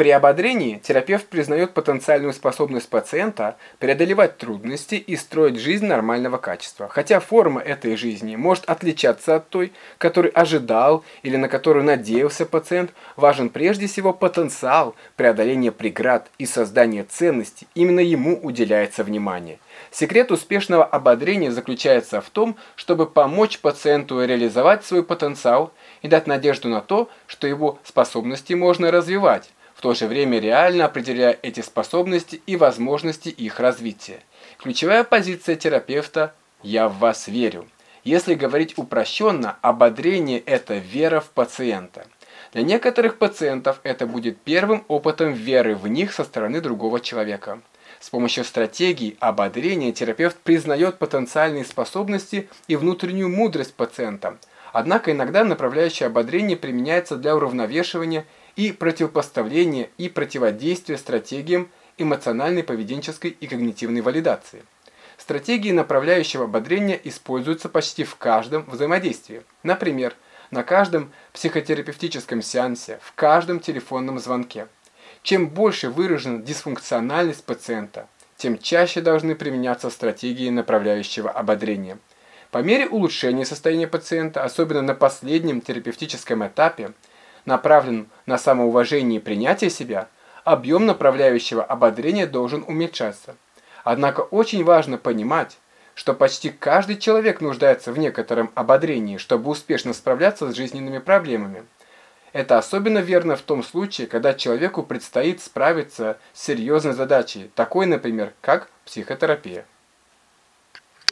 При ободрении терапевт признает потенциальную способность пациента преодолевать трудности и строить жизнь нормального качества, хотя форма этой жизни может отличаться от той, которую ожидал или на которую надеялся пациент, важен прежде всего потенциал преодоления преград и создания ценностей, именно ему уделяется внимание. Секрет успешного ободрения заключается в том, чтобы помочь пациенту реализовать свой потенциал и дать надежду на то, что его способности можно развивать, в то же время реально определяя эти способности и возможности их развития. Ключевая позиция терапевта «я в вас верю». Если говорить упрощенно, ободрение – это вера в пациента. Для некоторых пациентов это будет первым опытом веры в них со стороны другого человека. С помощью стратегии ободрения терапевт признает потенциальные способности и внутреннюю мудрость пациента. Однако иногда направляющее ободрение применяется для уравновешивания и противопоставления и противодействия стратегиям эмоциональной, поведенческой и когнитивной валидации. Стратегии направляющего ободрения используются почти в каждом взаимодействии. Например, на каждом психотерапевтическом сеансе, в каждом телефонном звонке. Чем больше выражена дисфункциональность пациента, тем чаще должны применяться стратегии направляющего ободрения. По мере улучшения состояния пациента, особенно на последнем терапевтическом этапе, направленном на самоуважение и принятие себя, объем направляющего ободрения должен уменьшаться. Однако очень важно понимать, что почти каждый человек нуждается в некотором ободрении, чтобы успешно справляться с жизненными проблемами. Это особенно верно в том случае, когда человеку предстоит справиться с серьезной задачей, такой, например, как психотерапия.